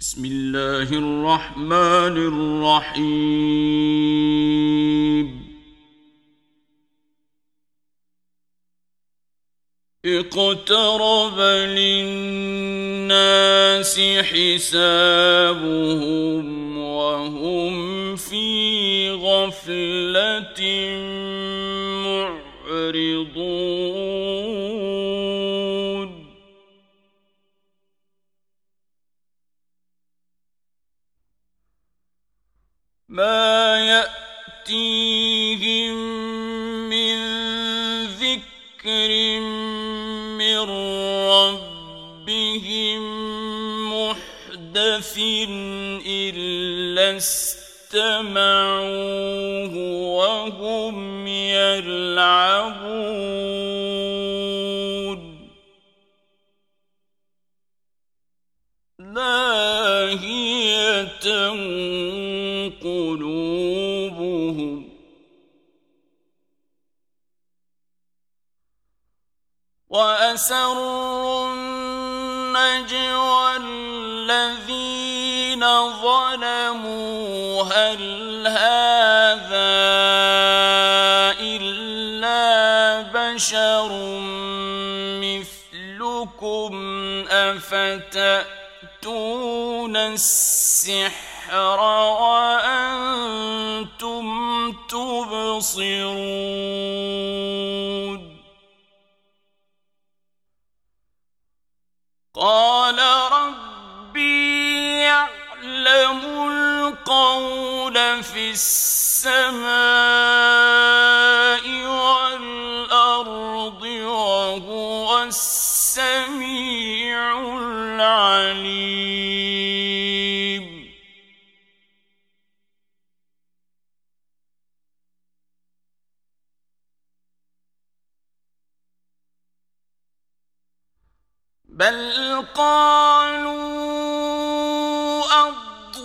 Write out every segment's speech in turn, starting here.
بسم اللہ الرحمن الرحیم اقترب للناس حسابهم وهم في غفلة إلا استمعوه وهم يلعبون لاهية قلوبهم وأسروا النجوى ظلموا هل هذا إلا بشر مثلكم أفتأتون السحر وأنتم تبصرون؟ قال يعلم القول في السماء والأرض وهو السميع العليم. بل قالوا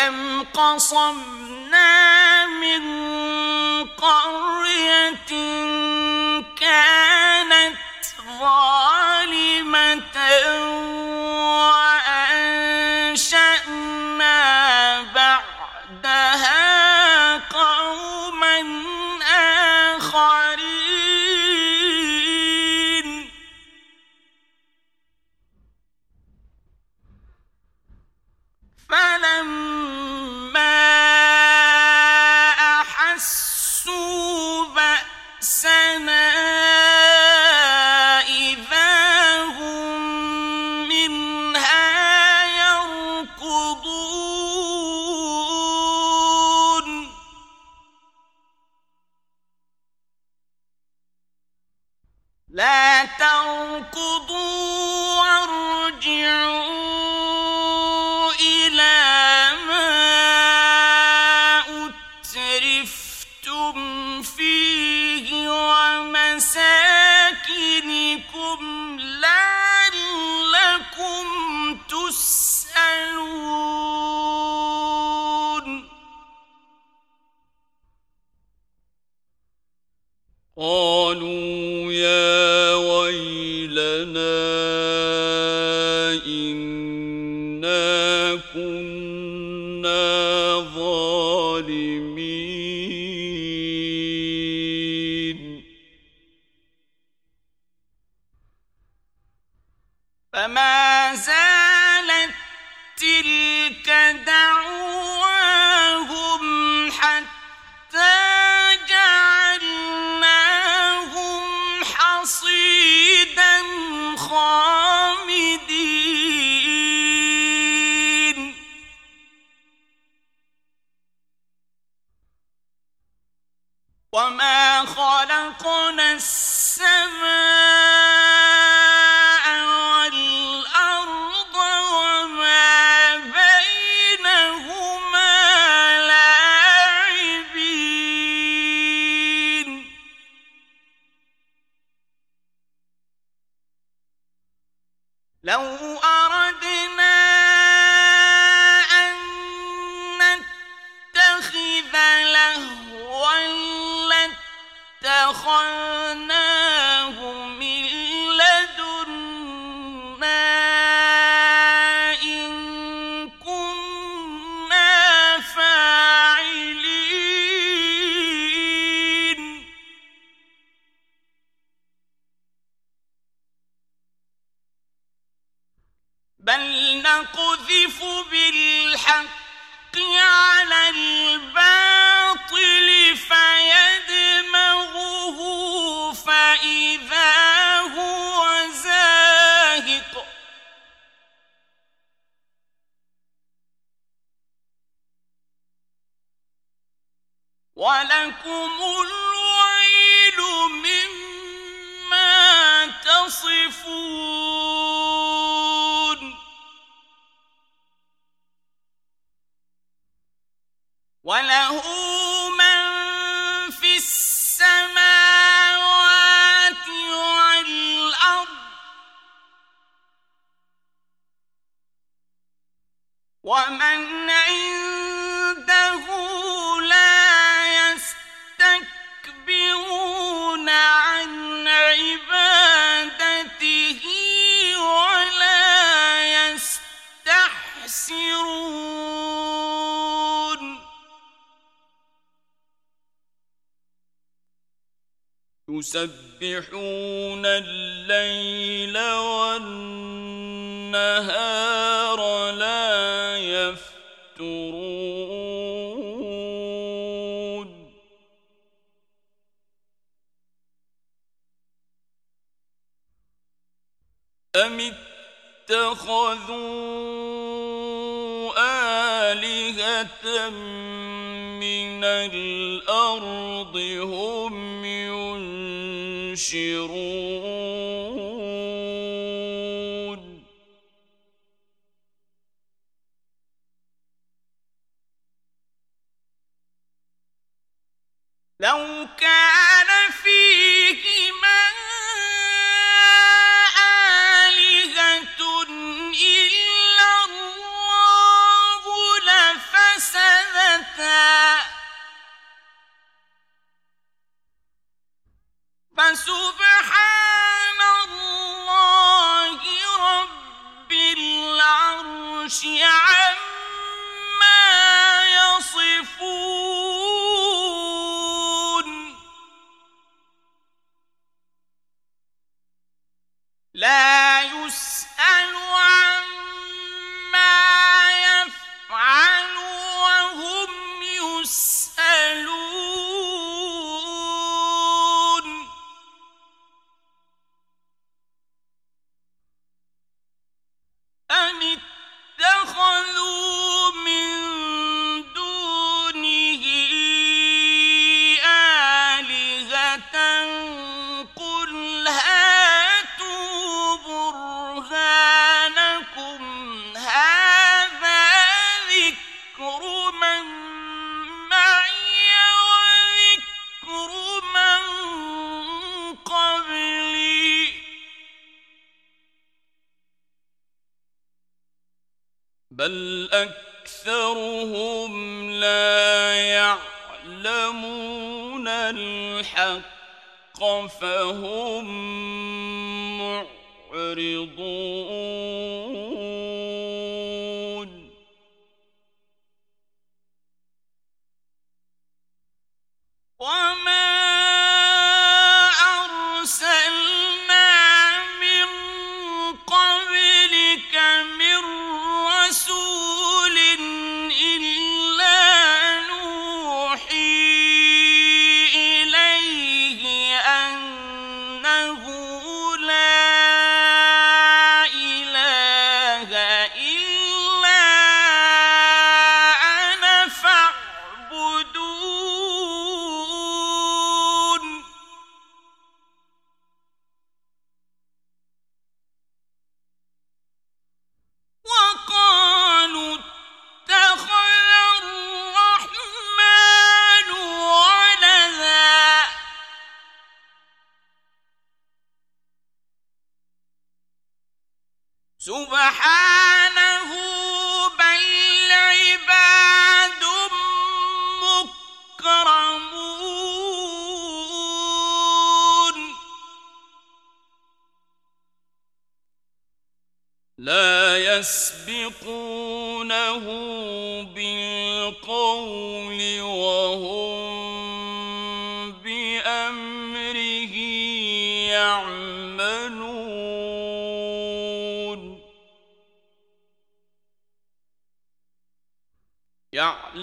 وَكَمْ قَصَمْنَا مِنْ قَرْيَةٍ كَانَ وما خلقنا يسبحون الليل والنهار سبحانه بل عباد مكرمون. لا يسبقونه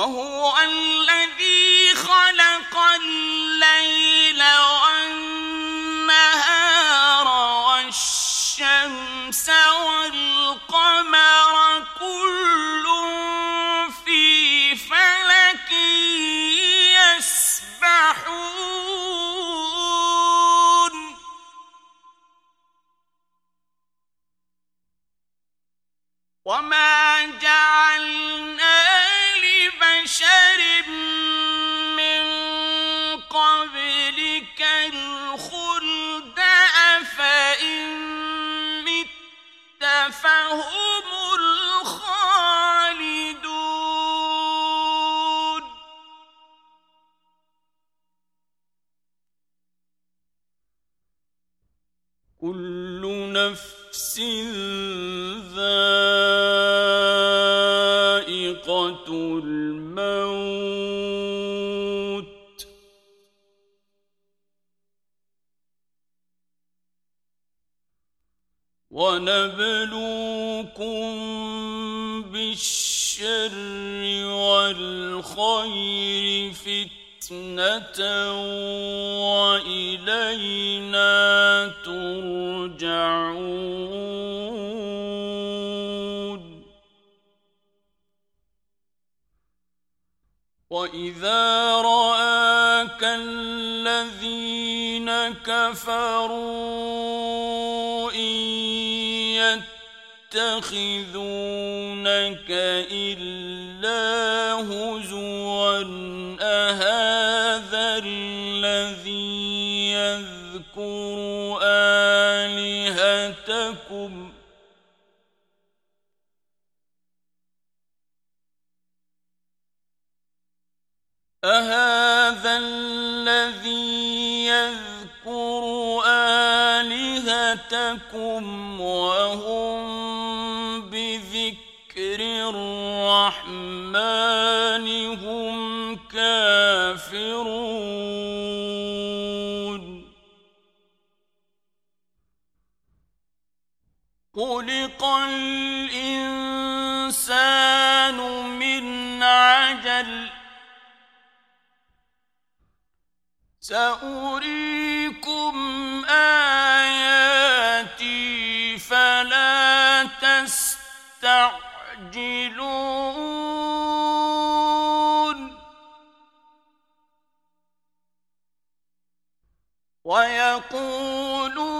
وهو أن لا حسنة وإلينا ترجعون. وإذا رآك الذين كفروا إن يتخذونك إلا هزوا أهل تذكروا آلهتكم أهذا الذي يذكر آلهتكم وهم بذكر الرحمن الإنسان من عجل. سأريكم آياتي فلا تستعجلون. ويقولون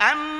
أم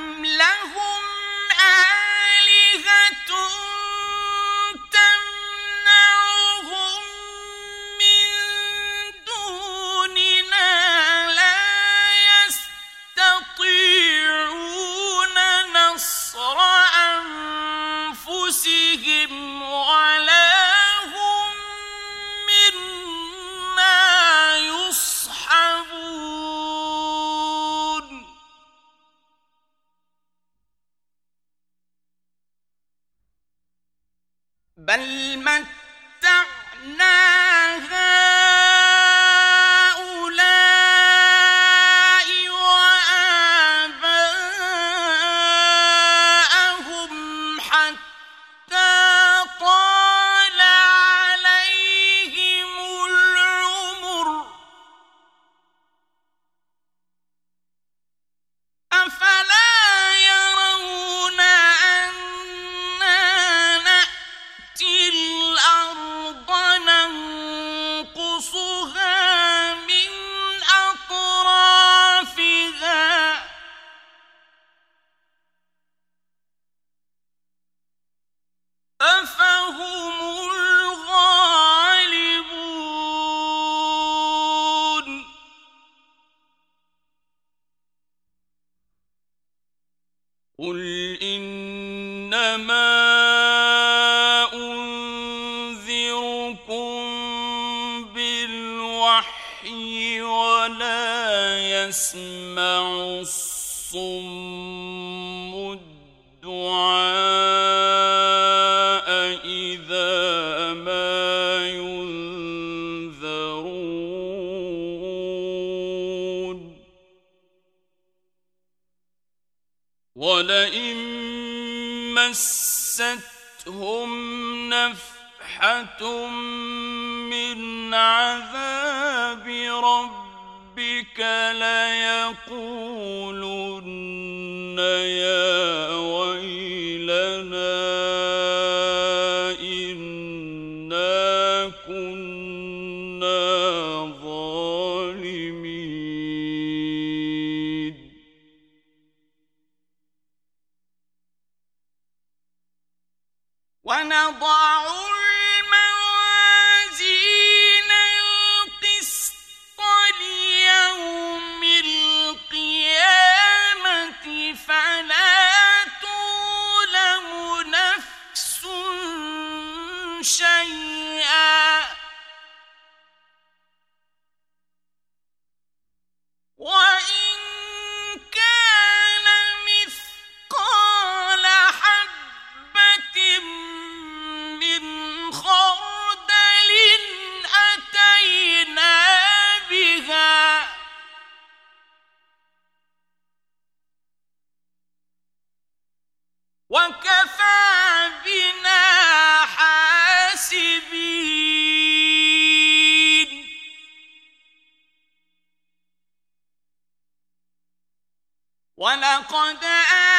ولا يسمع الصم الدعاء إذا ما ينذرون. ولئن مستهم نفحة عذاب ربك ليقولن يا ويلنا إنا كنا ظالمين ونضع وَلَقَدْ آ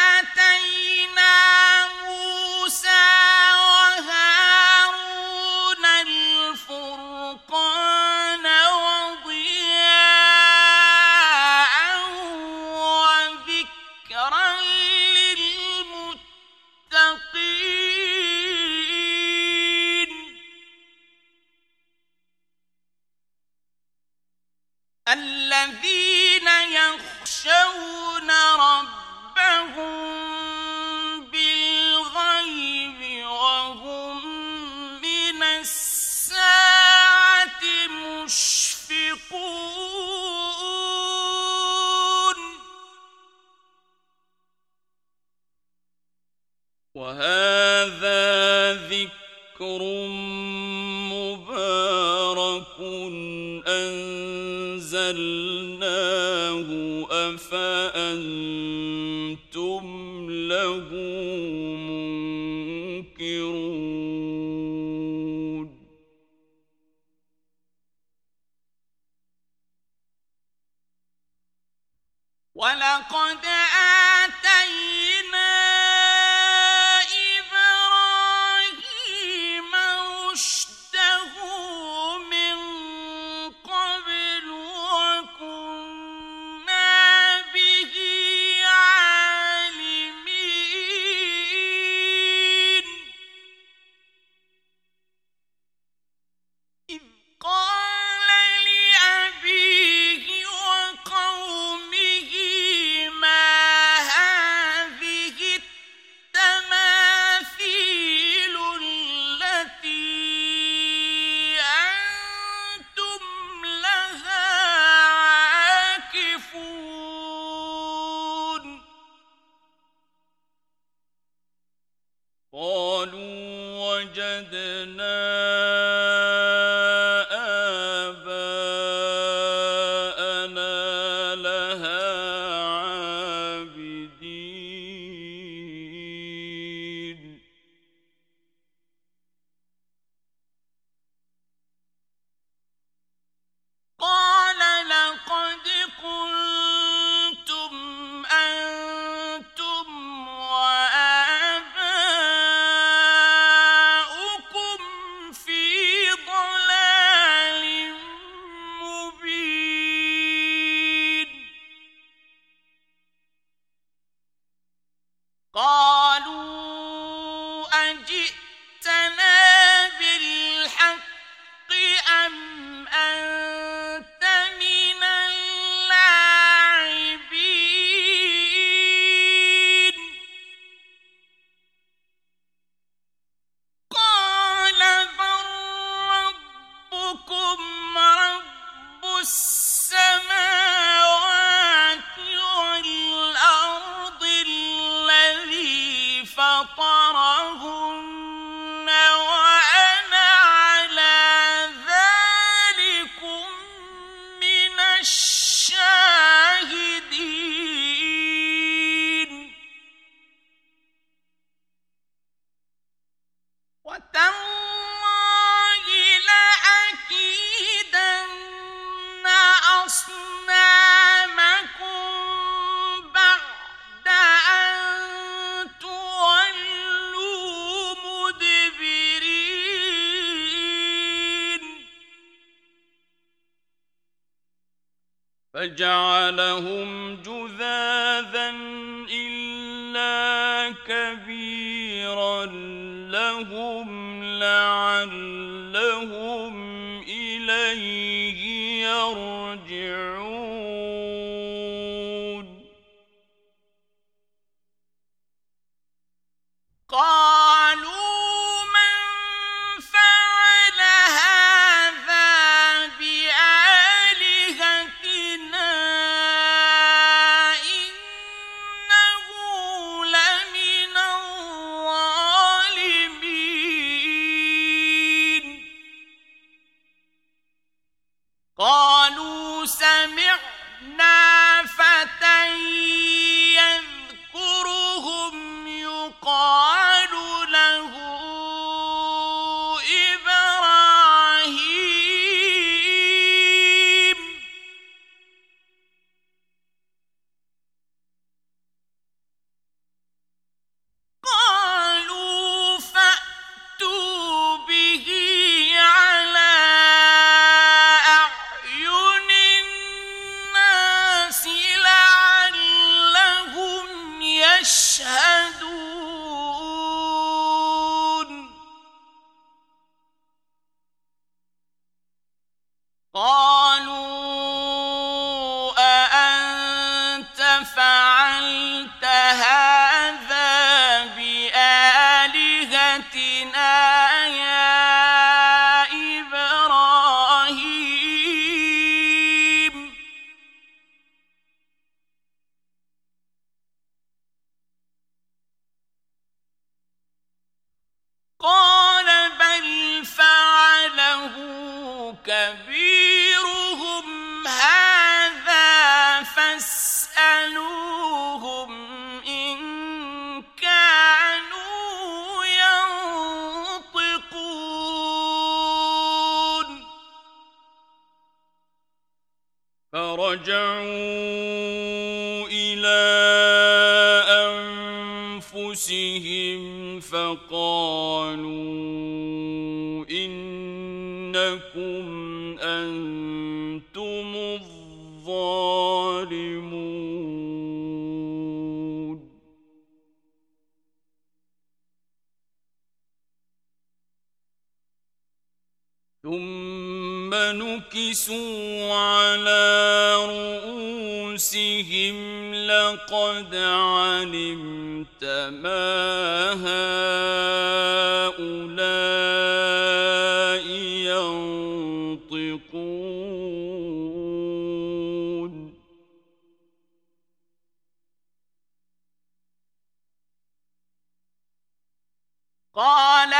فجعلهم جوعا قال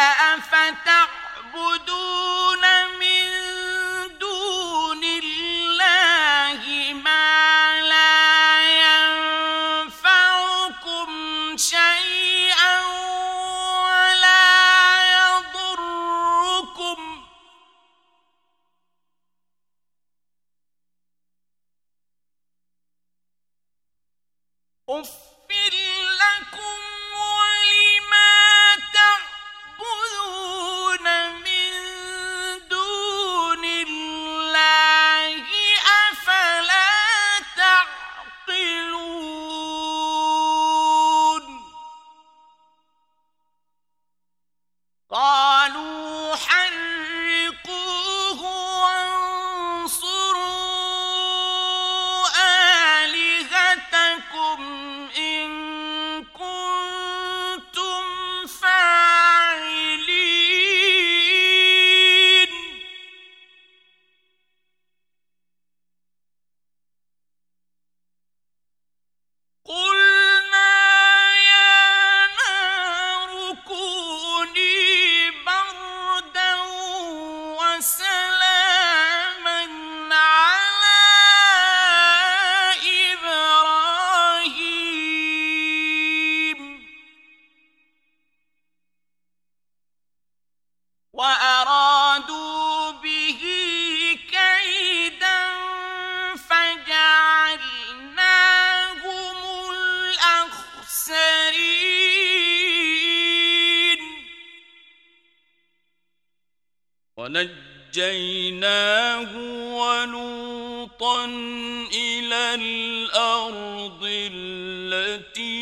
ونجيناه ولوطا إلى الأرض التي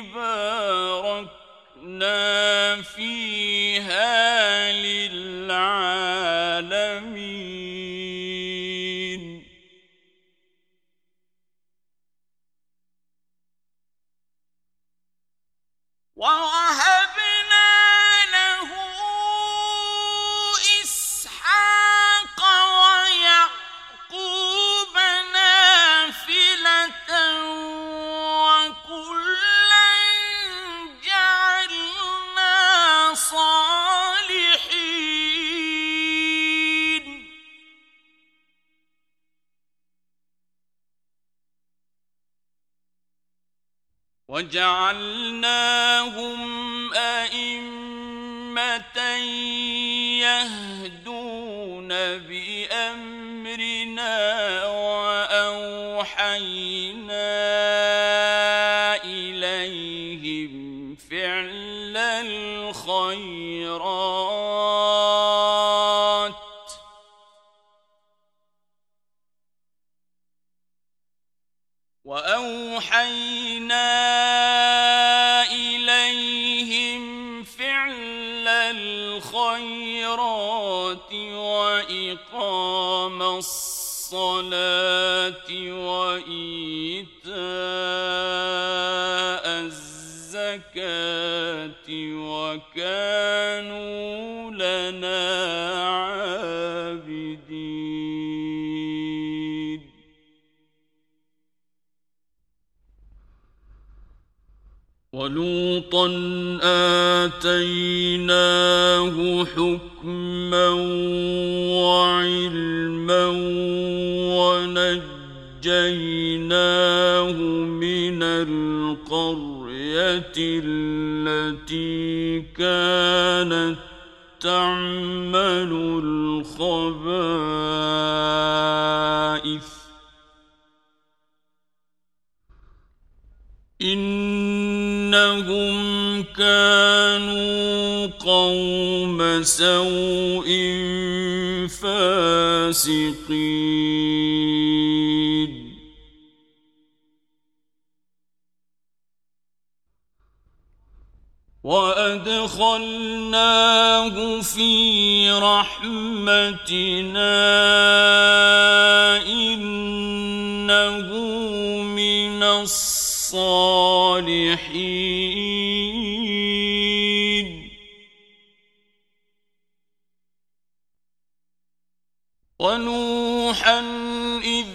باركنا فيها. وجعلناهم أئمة يهدون بأمرنا وأوحينا وإقام الصلاة وإيتاء الزكاة وكانوا لنا عابدين ولوطا آتيناه حكما نجيناه من القرية التي كانت تعمل الخبائث إنهم كانوا قوم سوء فاسقين وأدخلناه في رحمتنا إنه من الصالحين ونوحا إذ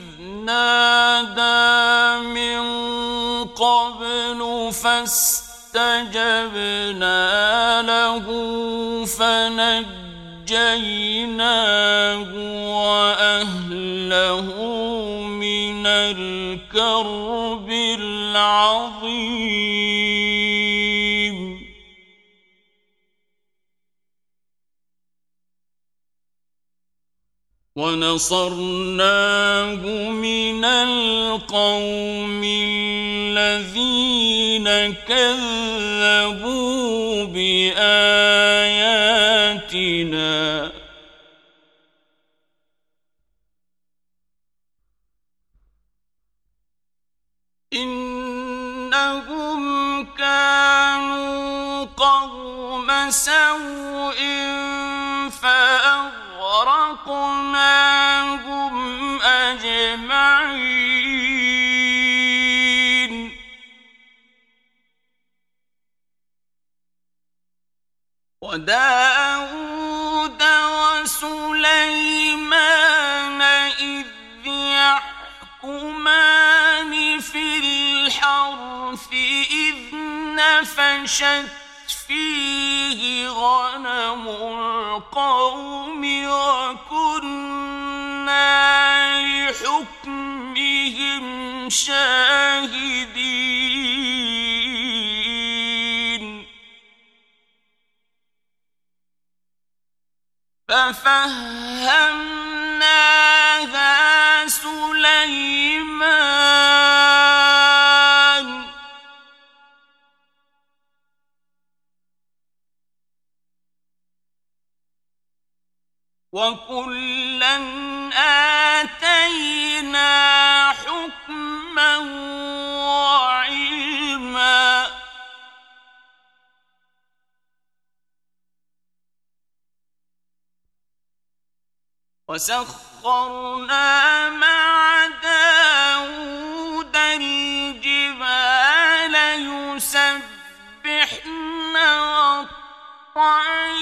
نادى من قبل فاستقى فاستجبنا له فنجيناه وأهله من الكرب العظيم. ونصرناه من القوم الذين كذبوا بآياتنا إنهم كانوا قوم سوء وداود وسليمان إذ يحكمان في الحرث إذ نفشت فيه غنم القوم وكنا لحكمهم شاهدين ففهمناها سليمان. وكلا آتينا حكما وسخرنا مع داود الجبال يسبحن والطير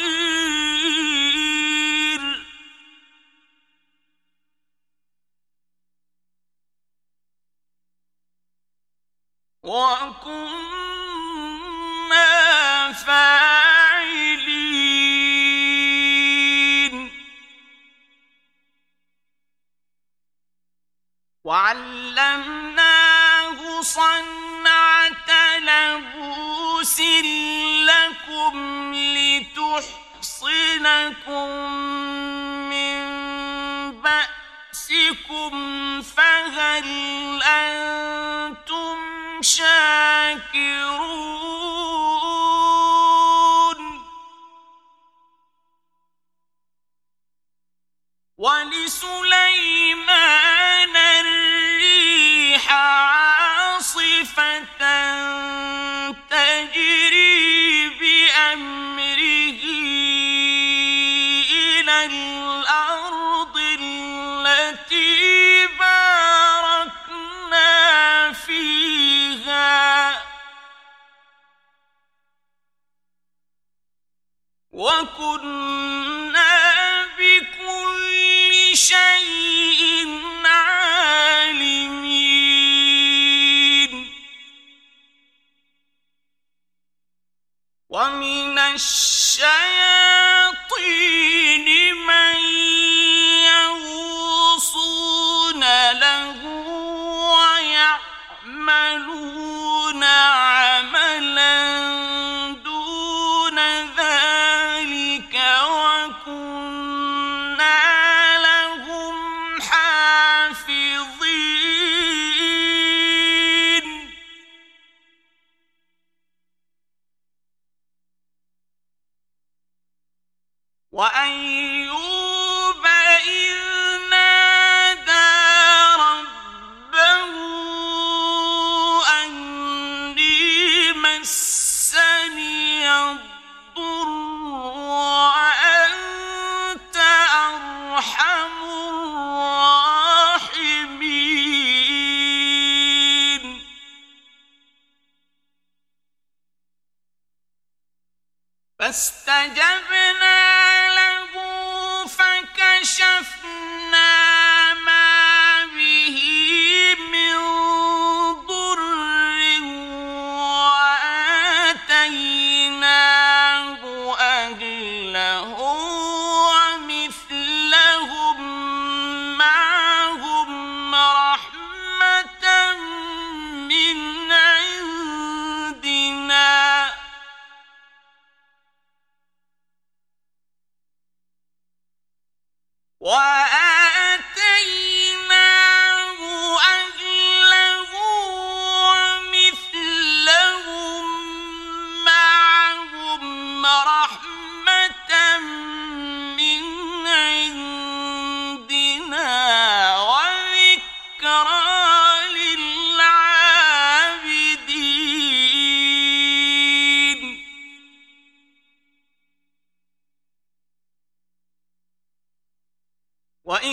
ملو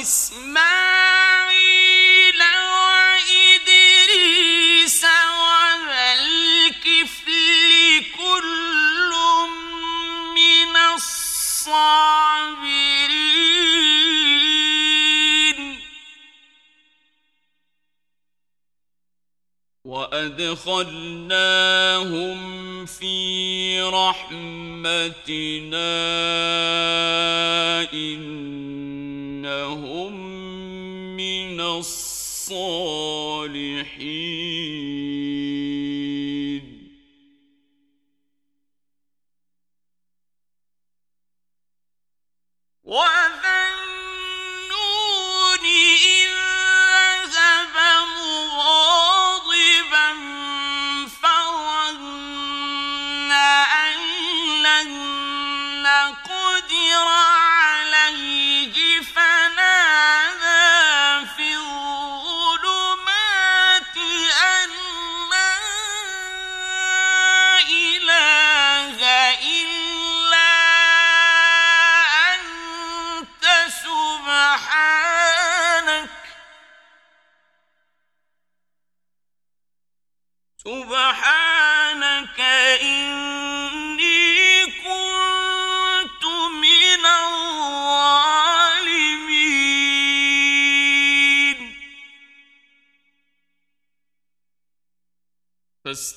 وإسماعيل وإدريس وذا الكفل كل من الصابرين. وأدخلناهم في رحمتنا إن سو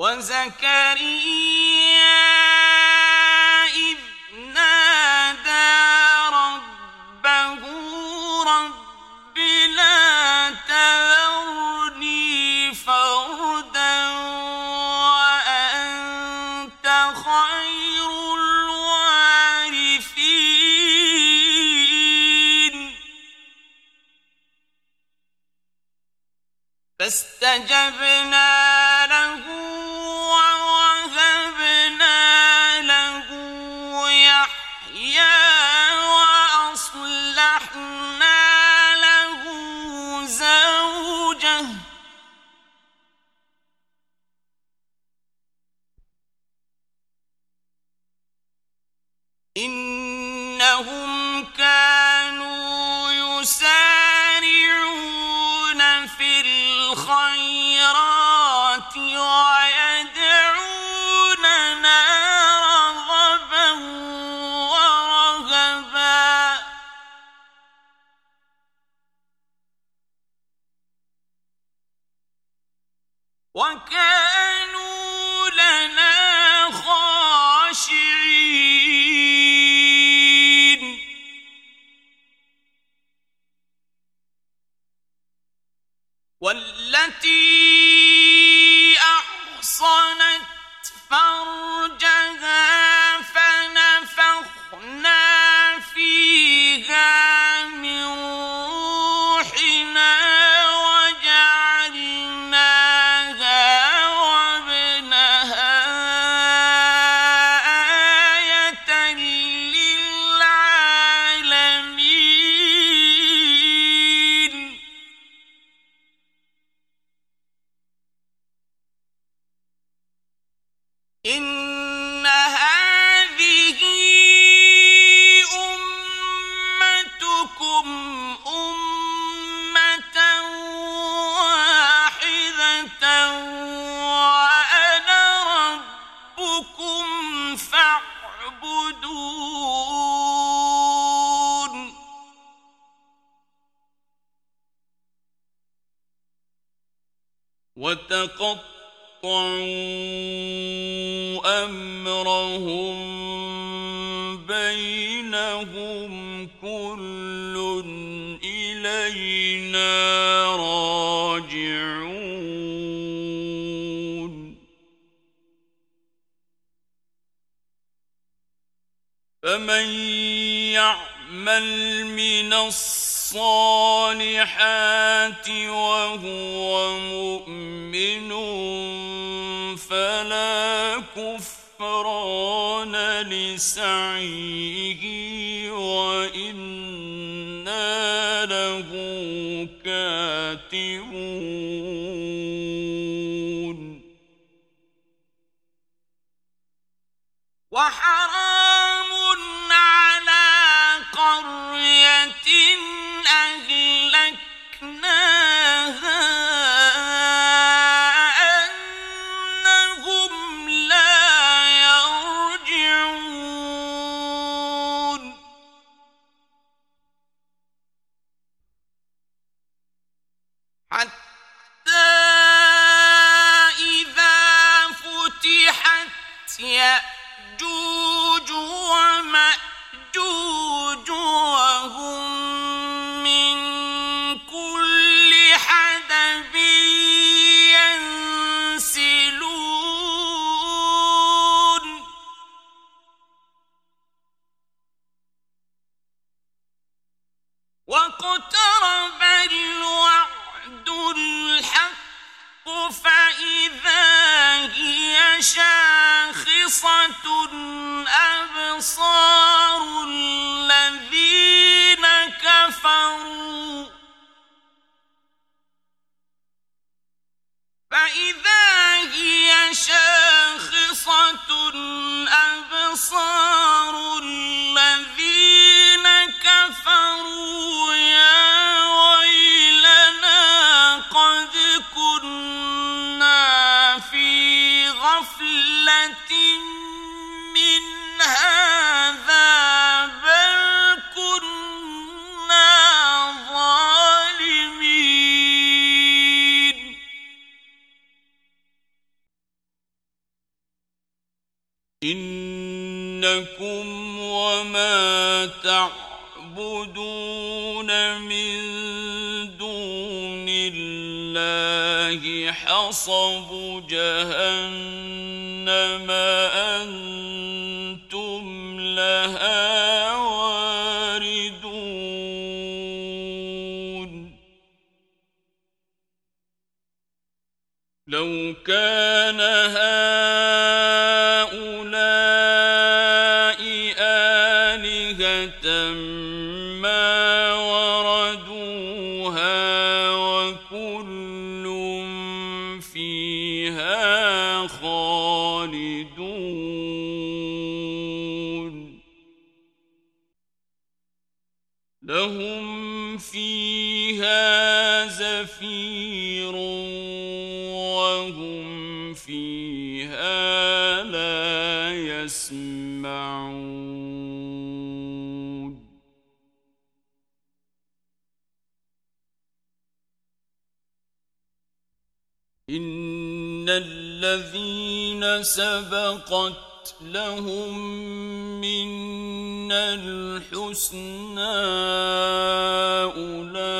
وزكريا إذ نادى ربه رب لا فردا وأنت خير الوارثين. فاستجبنا وإنا له كاتبون. وحرام لكم وما تعبدون من دون الله حصب جهنم أنتم سبقت لهم من الحسنى أولئك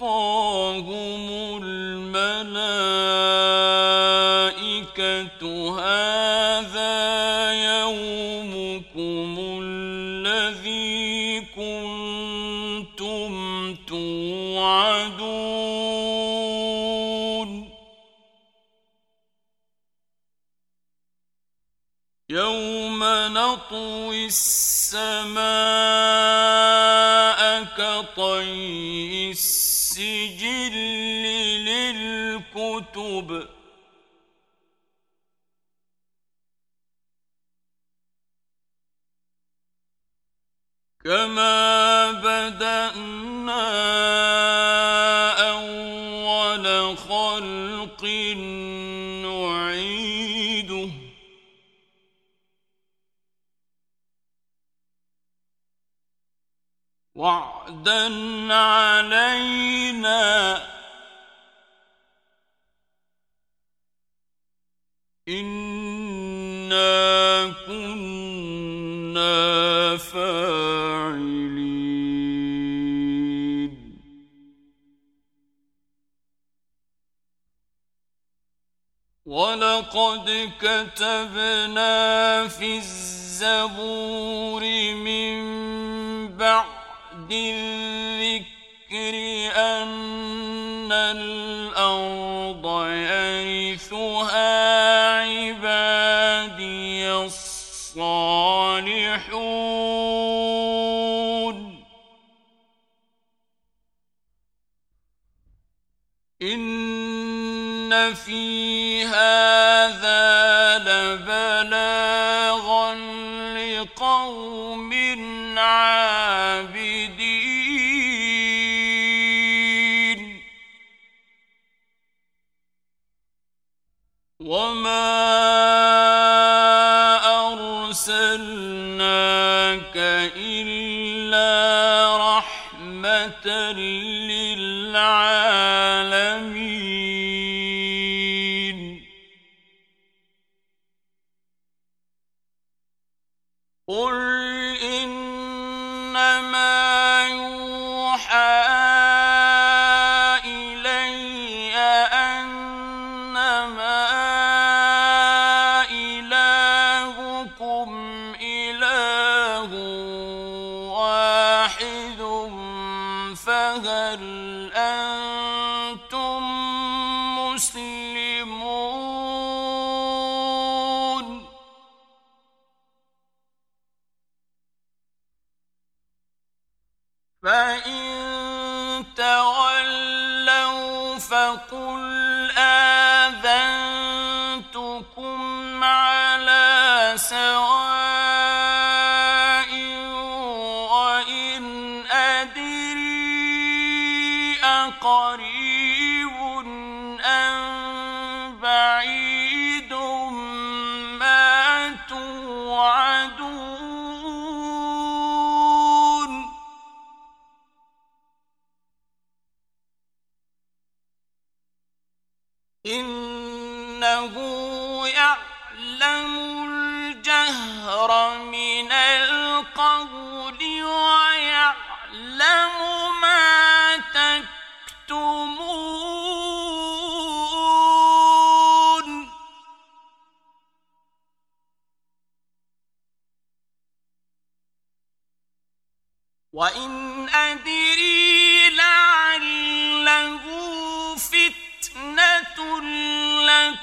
تسقاهم الملائكة هذا يومكم الذي كنتم توعدون يوم نطوي السماء السجل للكتب كما بدأنا أول خلق وعدا علينا إنا كنا فاعلين ولقد كتبنا في الزبور من بعد الذكر أن الأرض يرثها عبادي الصالحون. إن في فقل آمين.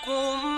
تم